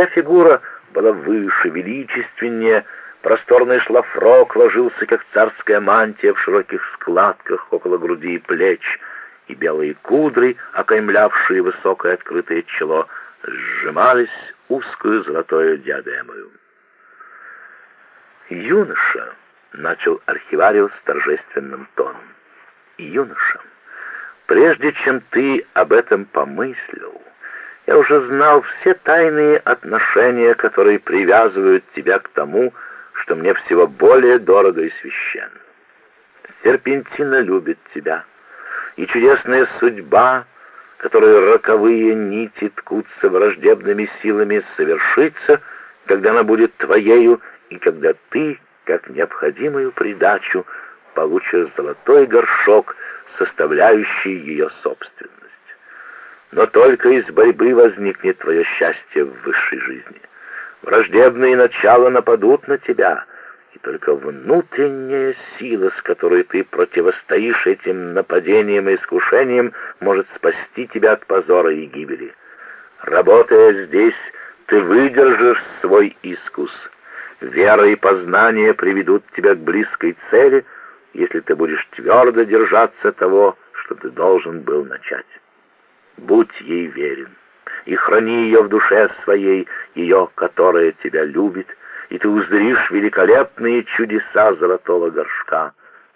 Вся фигура была выше, величественнее, просторный шлафрок ложился, как царская мантия в широких складках около груди и плеч, и белые кудри, окаймлявшие высокое открытое чело, сжимались узкую золотую диадемою. «Юноша!» — начал архивариус торжественным тоном. «Юноша, прежде чем ты об этом помыслил, я уже знал все тайные отношения, которые привязывают тебя к тому, что мне всего более дорого и священно. Серпентина любит тебя, и чудесная судьба, которой роковые нити ткутся враждебными силами, совершится, когда она будет твоею, и когда ты, как необходимую придачу, получишь золотой горшок, составляющий ее собственность. Но только из борьбы возникнет твое счастье в высшей жизни. Враждебные начала нападут на тебя, и только внутренняя сила, с которой ты противостоишь этим нападениям и искушениям, может спасти тебя от позора и гибели. Работая здесь, ты выдержишь свой искус. Вера и познание приведут тебя к близкой цели, если ты будешь твердо держаться того, что ты должен был начать. Будь ей верен и храни ее в душе своей, ее, которая тебя любит, и ты узришь великолепные чудеса золотого горшка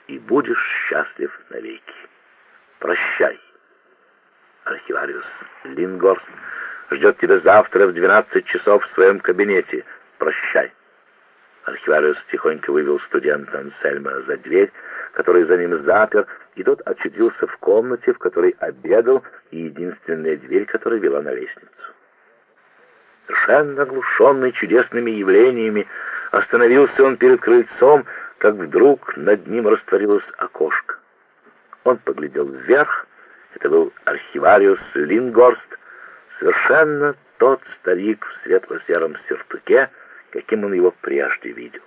и будешь счастлив навеки. Прощай. Архивариус Лингорст ждет тебя завтра в двенадцать часов в своем кабинете. Прощай. Архивариус тихонько вывел студента Ансельма за дверь, который за ним запер, и тот очутился в комнате, в которой обедал, и единственная дверь, которая вела на лестницу. Совершенно оглушенный чудесными явлениями, остановился он перед крыльцом, как вдруг над ним растворилось окошко. Он поглядел вверх, это был архивариус Лингорст, совершенно тот старик в светло-сером сюртуке, каким он его прежде видел.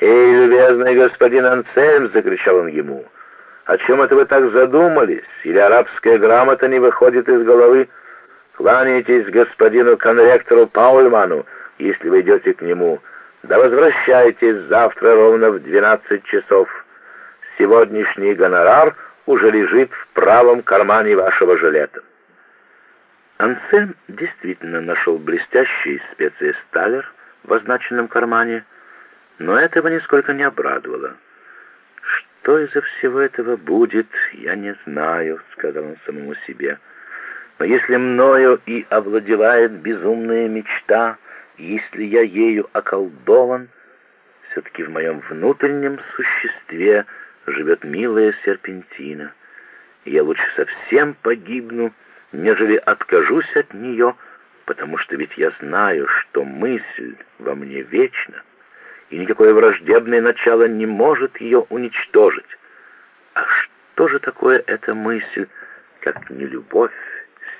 «Эй, любезный господин Ансельм!» — закричал он ему. «О чем это вы так задумались? Или арабская грамота не выходит из головы? Кланяйтесь господину конректору Паульману, если вы идете к нему. Да возвращайтесь завтра ровно в двенадцать часов. Сегодняшний гонорар уже лежит в правом кармане вашего жилета». Ансельм действительно нашел блестящий специи сталер в означенном кармане, но этого нисколько не обрадовало. «Что из-за всего этого будет, я не знаю», — сказал он самому себе. «Но если мною и овладевает безумная мечта, если я ею околдован, все-таки в моем внутреннем существе живет милая серпентина, я лучше совсем погибну, нежели откажусь от нее, потому что ведь я знаю, что мысль во мне вечна, и никакое враждебное начало не может ее уничтожить. А что же такое эта мысль, как не любовь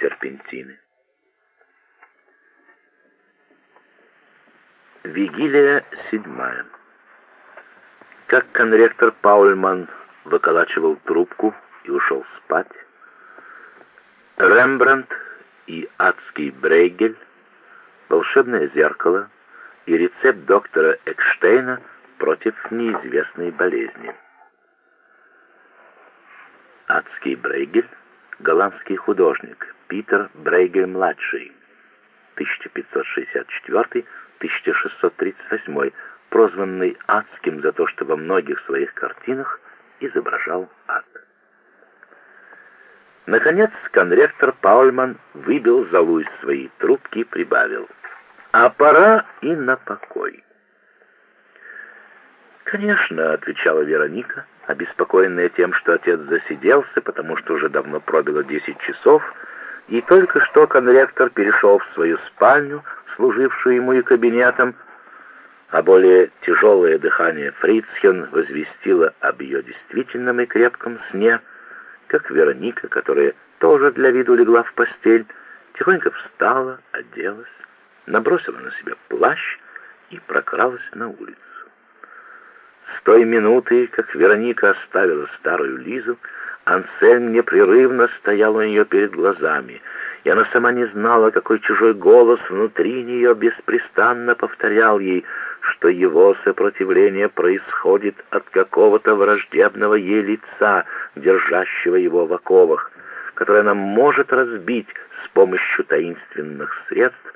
серпентины? Вигилия седьмая. Как конректор Паульман выколачивал трубку и ушел спать, Рембрандт и адский Брейгель, волшебное зеркало — и рецепт доктора Экштейна против неизвестной болезни. Адский Брейгель, голландский художник Питер Брейгель-младший, 1564-1638, прозванный Адским за то, что во многих своих картинах изображал ад. Наконец, конректор Паульман выбил залу из своей трубки и прибавил – а пора и на покой. «Конечно», — отвечала Вероника, обеспокоенная тем, что отец засиделся, потому что уже давно пробило десять часов, и только что конректор перешел в свою спальню, служившую ему и кабинетом, а более тяжелое дыхание Фрицхен возвестило об ее действительном и крепком сне, как Вероника, которая тоже для виду легла в постель, тихонько встала, оделась, набросила на себя плащ и прокралась на улицу. С той минуты, как Вероника оставила старую Лизу, Ансельм непрерывно стоял у нее перед глазами, и она сама не знала, какой чужой голос внутри нее беспрестанно повторял ей, что его сопротивление происходит от какого-то враждебного ей лица, держащего его в оковах, которое она может разбить с помощью таинственных средств,